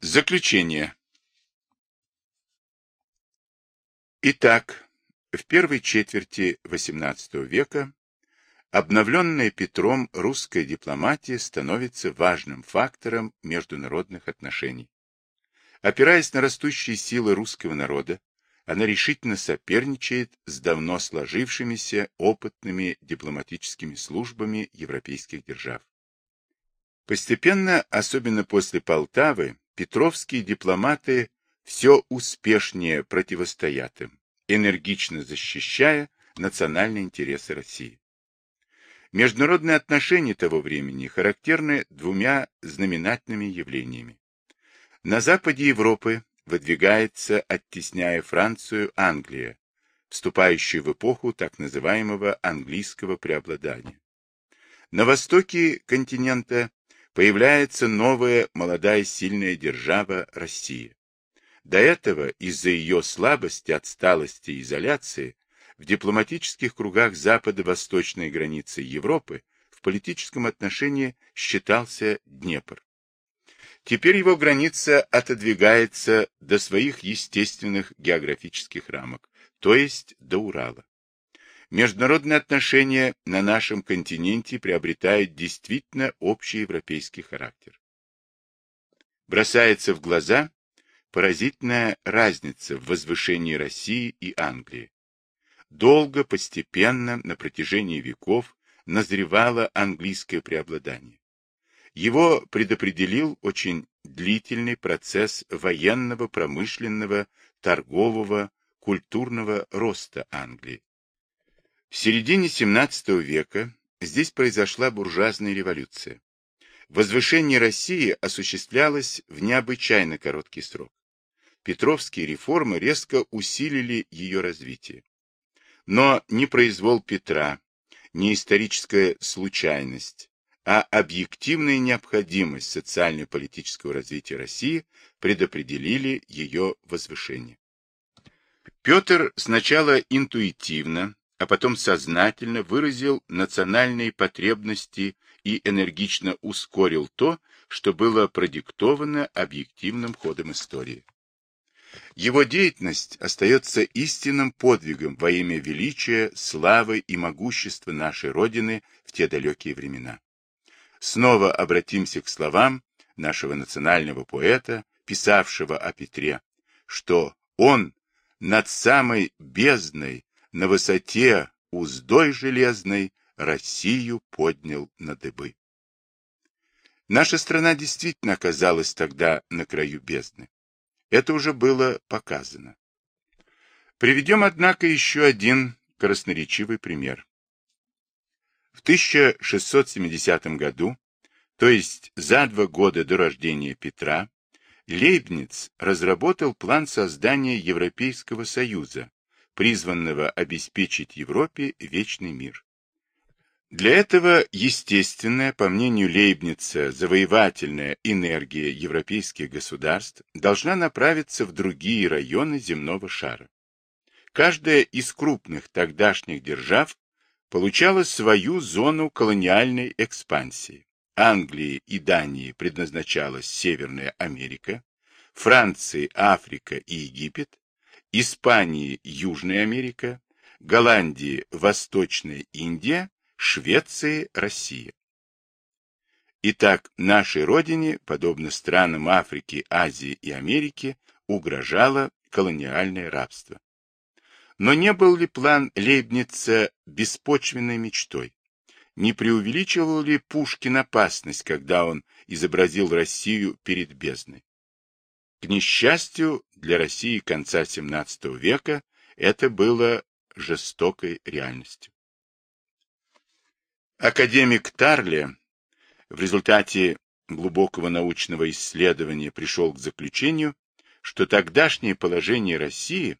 Заключение. Итак, в первой четверти XVIII века обновленная Петром русская дипломатия становится важным фактором международных отношений. Опираясь на растущие силы русского народа, она решительно соперничает с давно сложившимися опытными дипломатическими службами европейских держав. Постепенно, особенно после Полтавы, петровские дипломаты все успешнее противостоят им, энергично защищая национальные интересы России. Международные отношения того времени характерны двумя знаменательными явлениями. На западе Европы выдвигается, оттесняя Францию, Англия, вступающая в эпоху так называемого английского преобладания. На востоке континента появляется новая молодая сильная держава Россия. До этого из-за ее слабости, отсталости и изоляции в дипломатических кругах западо-восточной границы Европы в политическом отношении считался Днепр. Теперь его граница отодвигается до своих естественных географических рамок, то есть до Урала. Международные отношения на нашем континенте приобретают действительно общеевропейский характер. Бросается в глаза поразительная разница в возвышении России и Англии. Долго, постепенно, на протяжении веков назревало английское преобладание. Его предопределил очень длительный процесс военного, промышленного, торгового, культурного роста Англии. В середине XVII века здесь произошла буржуазная революция. Возвышение России осуществлялось в необычайно короткий срок. Петровские реформы резко усилили ее развитие. Но ни произвол Петра, ни историческая случайность, а объективная необходимость социально-политического развития России предопределили ее возвышение. Петр сначала интуитивно, а потом сознательно выразил национальные потребности и энергично ускорил то, что было продиктовано объективным ходом истории. Его деятельность остается истинным подвигом во имя величия, славы и могущества нашей Родины в те далекие времена. Снова обратимся к словам нашего национального поэта, писавшего о Петре, что он над самой бездной на высоте уздой железной Россию поднял на дыбы. Наша страна действительно оказалась тогда на краю бездны. Это уже было показано. Приведем, однако, еще один красноречивый пример. В 1670 году, то есть за два года до рождения Петра, Лейбниц разработал план создания Европейского Союза, призванного обеспечить Европе вечный мир. Для этого естественная, по мнению Лейбница, завоевательная энергия европейских государств должна направиться в другие районы земного шара. Каждая из крупных тогдашних держав получала свою зону колониальной экспансии. Англии и Дании предназначалась Северная Америка, Франции Африка и Египет, Испании Южная Америка, Голландии Восточная Индия, Швеции Россия. Итак, нашей родине, подобно странам Африки, Азии и Америки, угрожало колониальное рабство. Но не был ли план Лейбница беспочвенной мечтой? Не преувеличивал ли Пушкин опасность, когда он изобразил Россию перед бездной? К несчастью для России конца XVII века это было жестокой реальностью. Академик Тарле в результате глубокого научного исследования пришел к заключению, что тогдашнее положение России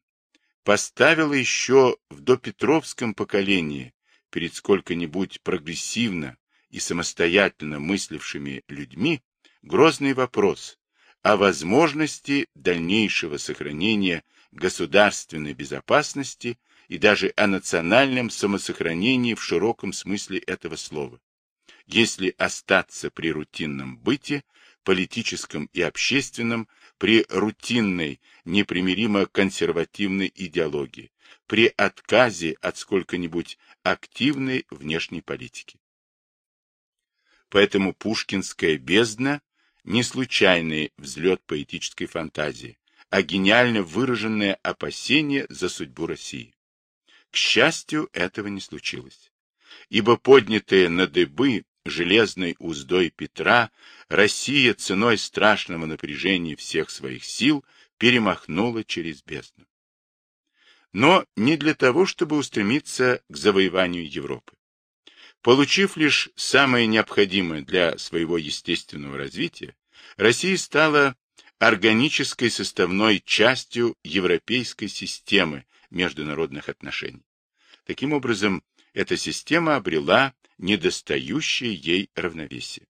поставило еще в допетровском поколении перед сколько-нибудь прогрессивно и самостоятельно мыслившими людьми грозный вопрос о возможности дальнейшего сохранения государственной безопасности и даже о национальном самосохранении в широком смысле этого слова, если остаться при рутинном быте, политическом и общественном, при рутинной, непримиримо консервативной идеологии, при отказе от сколько-нибудь активной внешней политики. Поэтому пушкинская бездна – не случайный взлет поэтической фантазии, а гениально выраженное опасение за судьбу России. К счастью, этого не случилось. Ибо поднятые на дыбы железной уздой Петра, Россия ценой страшного напряжения всех своих сил перемахнула через бездну. Но не для того, чтобы устремиться к завоеванию Европы. Получив лишь самое необходимое для своего естественного развития, Россия стала органической составной частью европейской системы международных отношений. Таким образом, эта система обрела недостающее ей равновесие.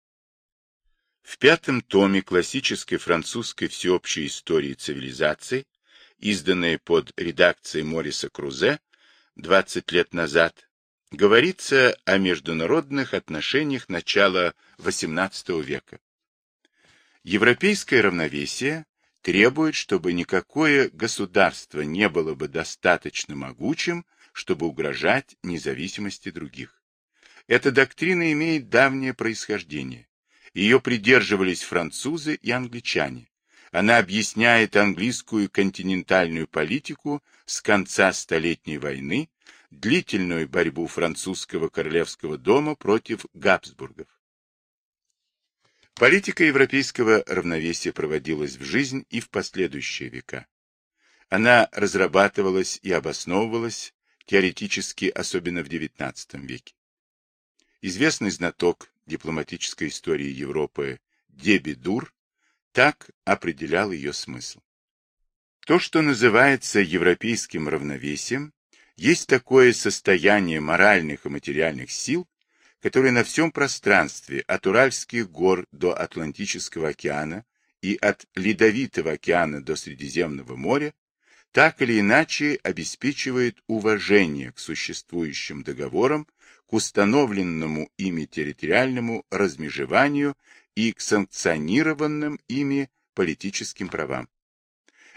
В пятом томе классической французской всеобщей истории цивилизаций, изданной под редакцией Мориса Крузе 20 лет назад, говорится о международных отношениях начала XVIII века. Европейское равновесие требует, чтобы никакое государство не было бы достаточно могучим, чтобы угрожать независимости других. Эта доктрина имеет давнее происхождение. Ее придерживались французы и англичане. Она объясняет английскую континентальную политику с конца Столетней войны, длительную борьбу французского королевского дома против Габсбургов. Политика европейского равновесия проводилась в жизнь и в последующие века. Она разрабатывалась и обосновывалась теоретически, особенно в XIX веке. Известный знаток дипломатической истории Европы Дебидур так определял ее смысл. То, что называется европейским равновесием, есть такое состояние моральных и материальных сил, которое на всем пространстве от Уральских гор до Атлантического океана и от Ледовитого океана до Средиземного моря так или иначе обеспечивает уважение к существующим договорам, к установленному ими территориальному размежеванию и к санкционированным ими политическим правам.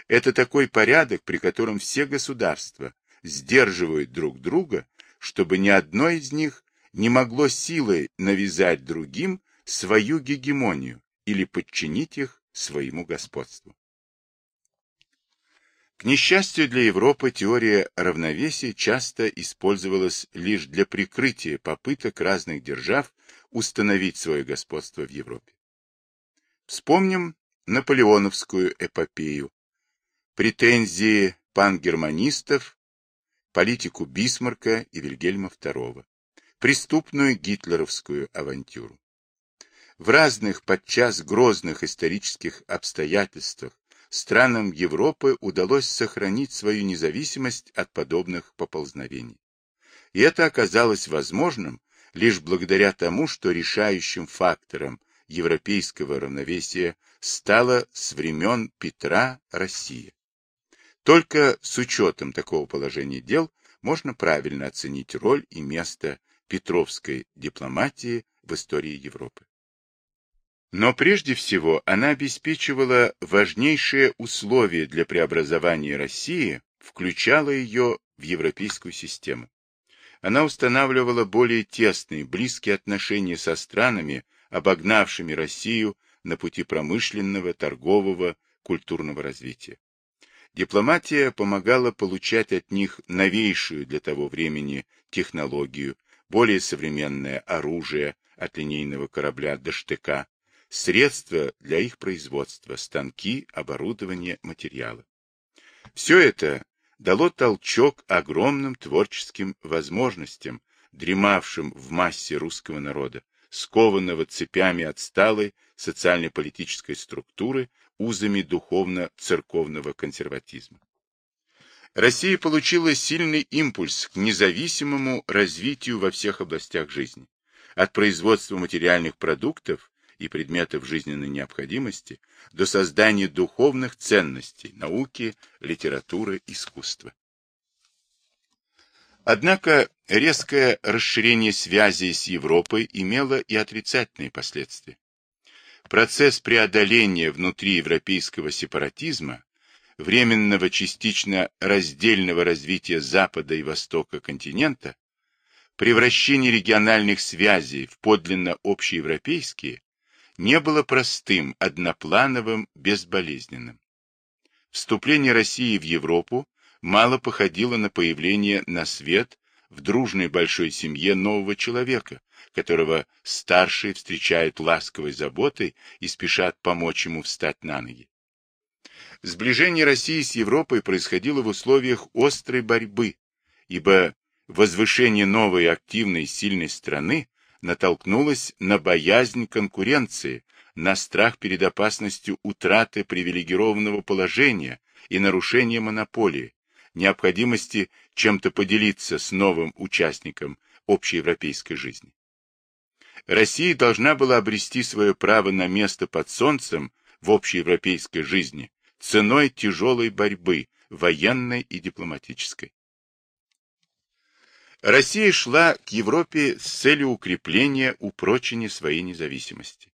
Это такой порядок, при котором все государства сдерживают друг друга, чтобы ни одно из них не могло силой навязать другим свою гегемонию или подчинить их своему господству. К несчастью для Европы, теория равновесия часто использовалась лишь для прикрытия попыток разных держав установить свое господство в Европе. Вспомним наполеоновскую эпопею, претензии пангерманистов, политику Бисмарка и Вильгельма II, преступную гитлеровскую авантюру. В разных, подчас грозных исторических обстоятельствах странам Европы удалось сохранить свою независимость от подобных поползновений. И это оказалось возможным лишь благодаря тому, что решающим фактором европейского равновесия стала с времен Петра Россия. Только с учетом такого положения дел можно правильно оценить роль и место петровской дипломатии в истории Европы. Но прежде всего она обеспечивала важнейшие условия для преобразования России, включала ее в европейскую систему. Она устанавливала более тесные, близкие отношения со странами, обогнавшими Россию на пути промышленного, торгового, культурного развития. Дипломатия помогала получать от них новейшую для того времени технологию, более современное оружие от линейного корабля до штыка, средства для их производства, станки, оборудование, материалы. Все это дало толчок огромным творческим возможностям, дремавшим в массе русского народа, скованного цепями отсталой социально-политической структуры, узами духовно-церковного консерватизма. Россия получила сильный импульс к независимому развитию во всех областях жизни, от производства материальных продуктов и предметов жизненной необходимости до создания духовных ценностей, науки, литературы, искусства. Однако резкое расширение связей с Европой имело и отрицательные последствия. Процесс преодоления внутриевропейского сепаратизма, временного частично раздельного развития Запада и Востока континента, превращение региональных связей в подлинно общеевропейские, не было простым, одноплановым, безболезненным. Вступление России в Европу мало походило на появление на свет в дружной большой семье нового человека, которого старшие встречают ласковой заботой и спешат помочь ему встать на ноги. Сближение России с Европой происходило в условиях острой борьбы, ибо возвышение новой активной сильной страны натолкнулось на боязнь конкуренции, на страх перед опасностью утраты привилегированного положения и нарушения монополии, необходимости чем-то поделиться с новым участником общеевропейской жизни. Россия должна была обрести свое право на место под солнцем в общеевропейской жизни ценой тяжелой борьбы, военной и дипломатической. Россия шла к Европе с целью укрепления, упрочения своей независимости.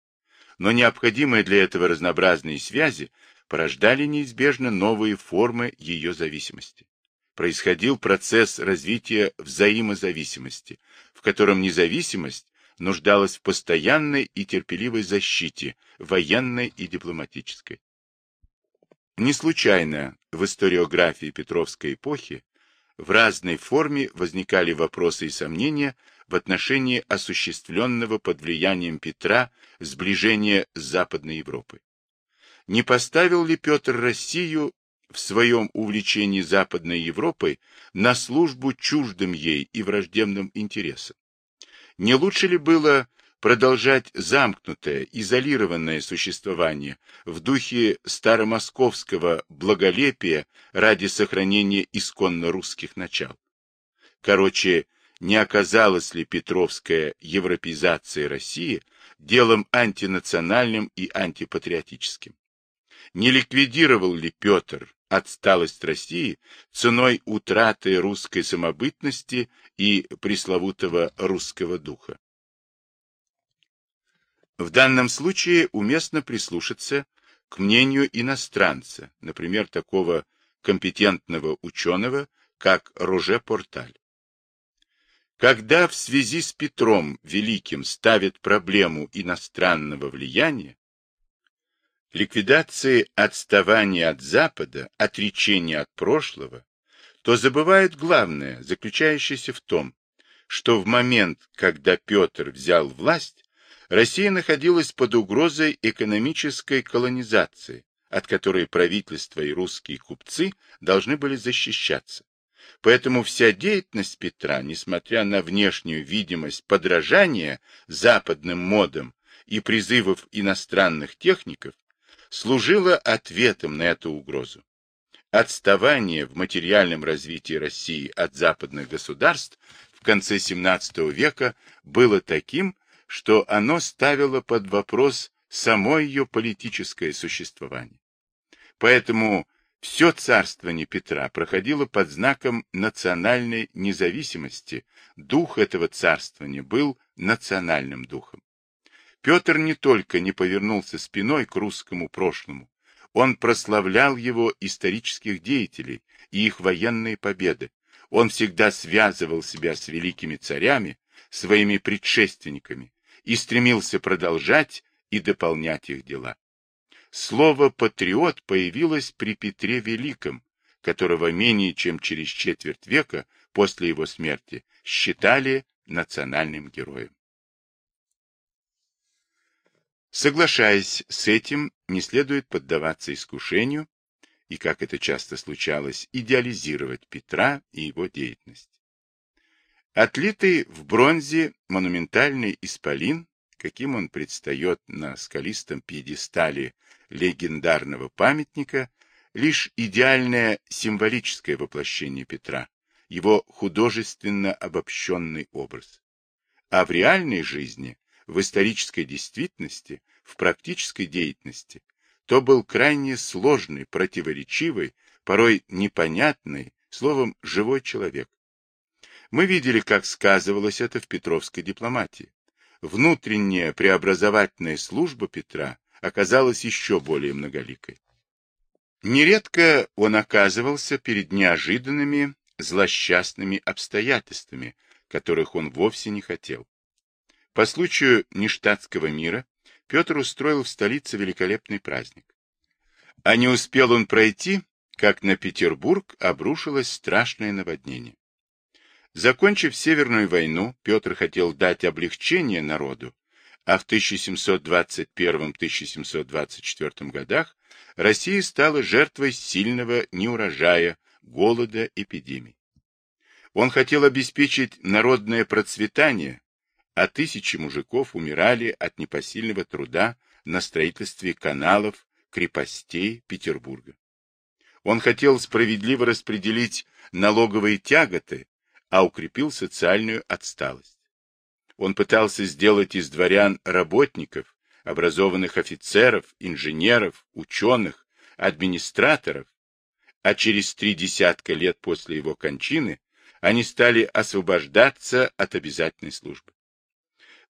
Но необходимые для этого разнообразные связи порождали неизбежно новые формы ее зависимости. Происходил процесс развития взаимозависимости, в котором независимость нуждалась в постоянной и терпеливой защите, военной и дипломатической. Не случайно в историографии Петровской эпохи в разной форме возникали вопросы и сомнения в отношении осуществленного под влиянием Петра сближения с Западной Европой. Не поставил ли Петр Россию в своем увлечении Западной Европой на службу чуждым ей и враждебным интересам? Не лучше ли было продолжать замкнутое, изолированное существование в духе старомосковского благолепия ради сохранения исконно русских начал? Короче, не оказалась ли Петровская европеизация России делом антинациональным и антипатриотическим? Не ликвидировал ли Петр отсталость России ценой утраты русской самобытности и пресловутого русского духа? В данном случае уместно прислушаться к мнению иностранца, например, такого компетентного ученого, как Роже Порталь. Когда в связи с Петром Великим ставят проблему иностранного влияния, ликвидации отставания от Запада, отречения от прошлого, то забывают главное, заключающееся в том, что в момент, когда Петр взял власть, Россия находилась под угрозой экономической колонизации, от которой правительство и русские купцы должны были защищаться. Поэтому вся деятельность Петра, несмотря на внешнюю видимость подражания западным модам и призывов иностранных техников, служила ответом на эту угрозу. Отставание в материальном развитии России от западных государств в конце XVII века было таким, что оно ставило под вопрос само ее политическое существование. Поэтому все царствование Петра проходило под знаком национальной независимости, дух этого царствования был национальным духом. Петр не только не повернулся спиной к русскому прошлому, он прославлял его исторических деятелей и их военные победы. Он всегда связывал себя с великими царями, своими предшественниками, и стремился продолжать и дополнять их дела. Слово «патриот» появилось при Петре Великом, которого менее чем через четверть века после его смерти считали национальным героем. Соглашаясь с этим, не следует поддаваться искушению и, как это часто случалось, идеализировать Петра и его деятельность. Отлитый в бронзе монументальный исполин, каким он предстает на скалистом пьедестале легендарного памятника, лишь идеальное символическое воплощение Петра, его художественно обобщенный образ. А в реальной жизни, в исторической действительности, в практической деятельности, то был крайне сложный, противоречивый, порой непонятный, словом, живой человек, мы видели, как сказывалось это в петровской дипломатии. Внутренняя преобразовательная служба Петра оказалась еще более многоликой. Нередко он оказывался перед неожиданными, злосчастными обстоятельствами, которых он вовсе не хотел. По случаю нештатского мира Петр устроил в столице великолепный праздник. А не успел он пройти, как на Петербург обрушилось страшное наводнение. Закончив Северную войну, Петр хотел дать облегчение народу, а в 1721-1724 годах Россия стала жертвой сильного неурожая, голода, эпидемий. Он хотел обеспечить народное процветание, а тысячи мужиков умирали от непосильного труда на строительстве каналов, крепостей Петербурга. Он хотел справедливо распределить налоговые тяготы, а укрепил социальную отсталость. Он пытался сделать из дворян работников, образованных офицеров, инженеров, ученых, администраторов, а через три десятка лет после его кончины они стали освобождаться от обязательной службы.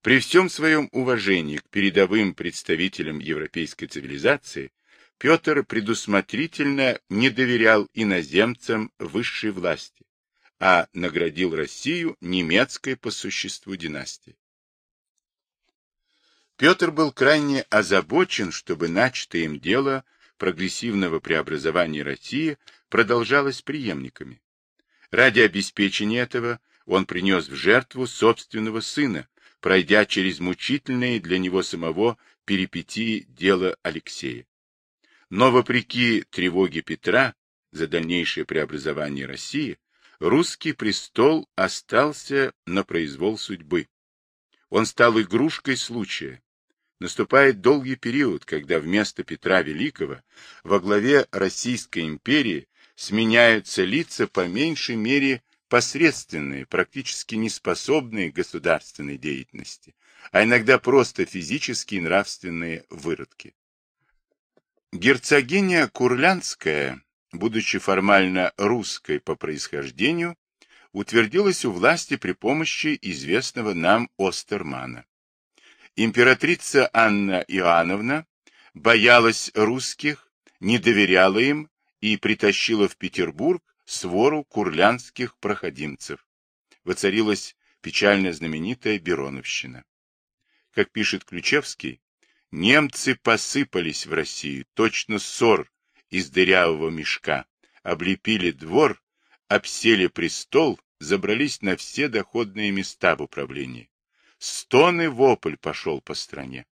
При всем своем уважении к передовым представителям европейской цивилизации, Петр предусмотрительно не доверял иноземцам высшей власти, а наградил Россию немецкой по существу династией. Петр был крайне озабочен, чтобы начатое им дело прогрессивного преобразования России продолжалось преемниками. Ради обеспечения этого он принес в жертву собственного сына, пройдя через мучительные для него самого перипетии дела Алексея. Но вопреки тревоге Петра за дальнейшее преобразование России, русский престол остался на произвол судьбы. Он стал игрушкой случая, наступает долгий период, когда вместо Петра Великого во главе Российской империи сменяются лица по меньшей мере посредственные, практически неспособные к государственной деятельности, а иногда просто физические и нравственные выродки. Герцогиня Курлянская, будучи формально русской по происхождению, утвердилась у власти при помощи известного нам Остермана. Императрица Анна Иоанновна боялась русских, не доверяла им и притащила в Петербург свору курлянских проходимцев. Воцарилась печально знаменитая Бероновщина. Как пишет Ключевский, немцы посыпались в Россию, точно ссор из дырявого мешка, облепили двор, обсели престол, забрались на все доходные места в управлении. Стон и вопль пошел по стране.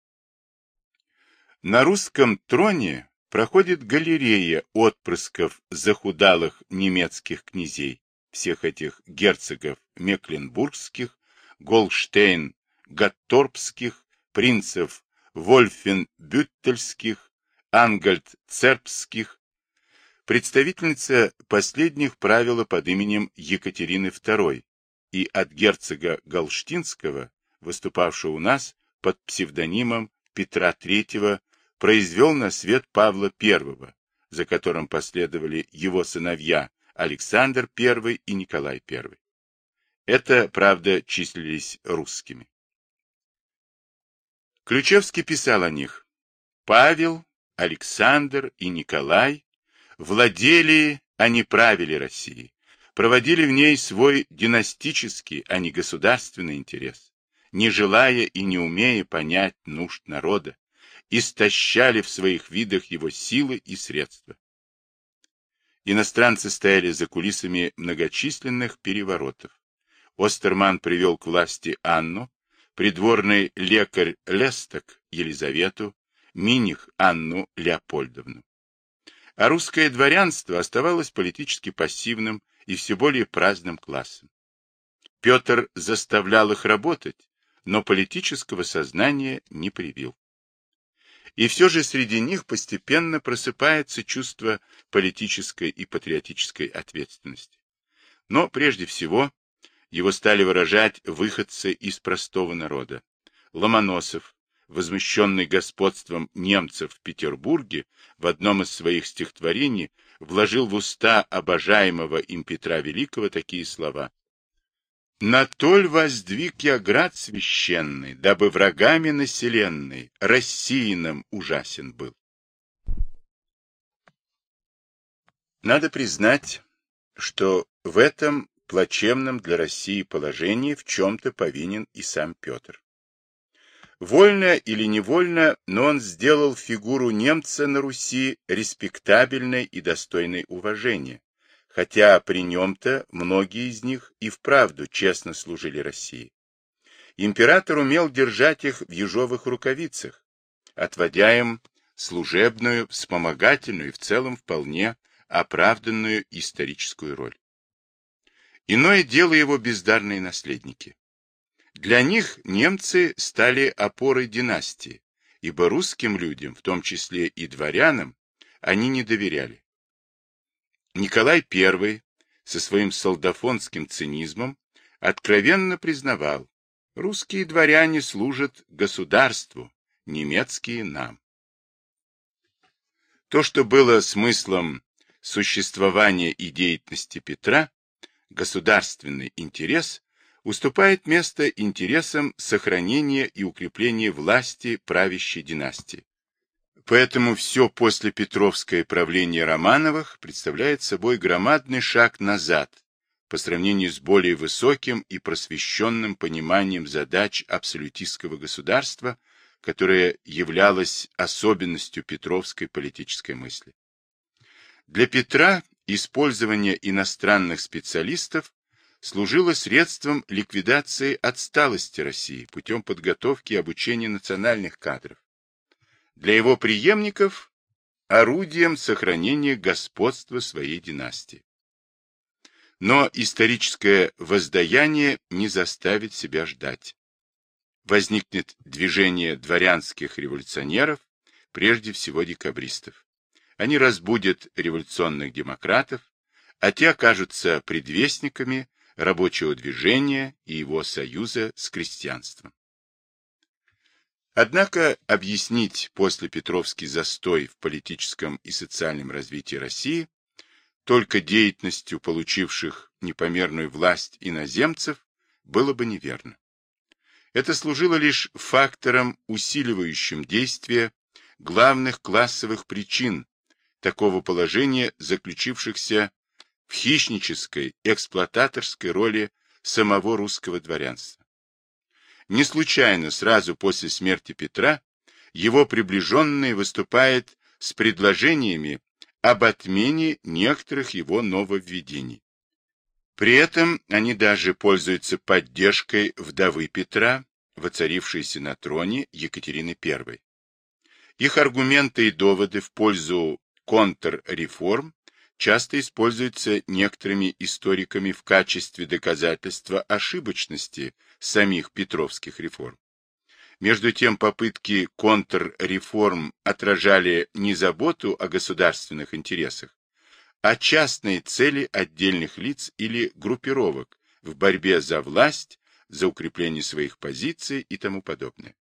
На русском троне проходит галерея отпрысков захудалых немецких князей, всех этих герцогов Мекленбургских, Голштейн, Гатторпских, принцев Вольфенбюттельских, Ангальд-Цербских. Представительница последних правила под именем Екатерины II и от герцога Галштинского выступавший у нас под псевдонимом Петра III, произвел на свет Павла I, за которым последовали его сыновья Александр I и Николай I. Это, правда, числились русскими. Ключевский писал о них. Павел, Александр и Николай владели, а не правили Россией, проводили в ней свой династический, а не государственный интерес не желая и не умея понять нужд народа, истощали в своих видах его силы и средства. Иностранцы стояли за кулисами многочисленных переворотов. Остерман привел к власти Анну, придворный лекарь Лесток Елизавету, Миних Анну Леопольдовну. А русское дворянство оставалось политически пассивным и все более праздным классом. Петр заставлял их работать, но политического сознания не привил. И все же среди них постепенно просыпается чувство политической и патриотической ответственности. Но прежде всего его стали выражать выходцы из простого народа. Ломоносов, возмущенный господством немцев в Петербурге, в одном из своих стихотворений вложил в уста обожаемого им Петра Великого такие слова. На толь воздвиг я град священный, дабы врагами населенный рассеянным ужасен был. Надо признать, что в этом плачевном для России положении в чем-то повинен и сам Петр. Вольно или невольно, но он сделал фигуру немца на Руси респектабельной и достойной уважения, хотя при нем-то многие из них и вправду честно служили России. Император умел держать их в ежовых рукавицах, отводя им служебную, вспомогательную и в целом вполне оправданную историческую роль. Иное дело его бездарные наследники. Для них немцы стали опорой династии, ибо русским людям, в том числе и дворянам, они не доверяли. Николай I со своим солдафонским цинизмом откровенно признавал, русские дворяне служат государству, немецкие нам. То, что было смыслом существования и деятельности Петра, государственный интерес уступает место интересам сохранения и укрепления власти правящей династии. Поэтому все после Петровское правление Романовых представляет собой громадный шаг назад по сравнению с более высоким и просвещенным пониманием задач абсолютистского государства, которое являлось особенностью петровской политической мысли. Для Петра использование иностранных специалистов служило средством ликвидации отсталости России путем подготовки и обучения национальных кадров. Для его преемников – орудием сохранения господства своей династии. Но историческое воздаяние не заставит себя ждать. Возникнет движение дворянских революционеров, прежде всего декабристов. Они разбудят революционных демократов, а те окажутся предвестниками рабочего движения и его союза с крестьянством. Однако объяснить после Петровский застой в политическом и социальном развитии России только деятельностью получивших непомерную власть иноземцев было бы неверно. Это служило лишь фактором, усиливающим действие главных классовых причин такого положения, заключившихся в хищнической, эксплуататорской роли самого русского дворянства. Не случайно сразу после смерти Петра его приближенный выступает с предложениями об отмене некоторых его нововведений. При этом они даже пользуются поддержкой вдовы Петра, воцарившейся на троне Екатерины I. Их аргументы и доводы в пользу контрреформ часто используется некоторыми историками в качестве доказательства ошибочности самих петровских реформ. Между тем, попытки контрреформ отражали не заботу о государственных интересах, а частные цели отдельных лиц или группировок в борьбе за власть, за укрепление своих позиций и тому подобное.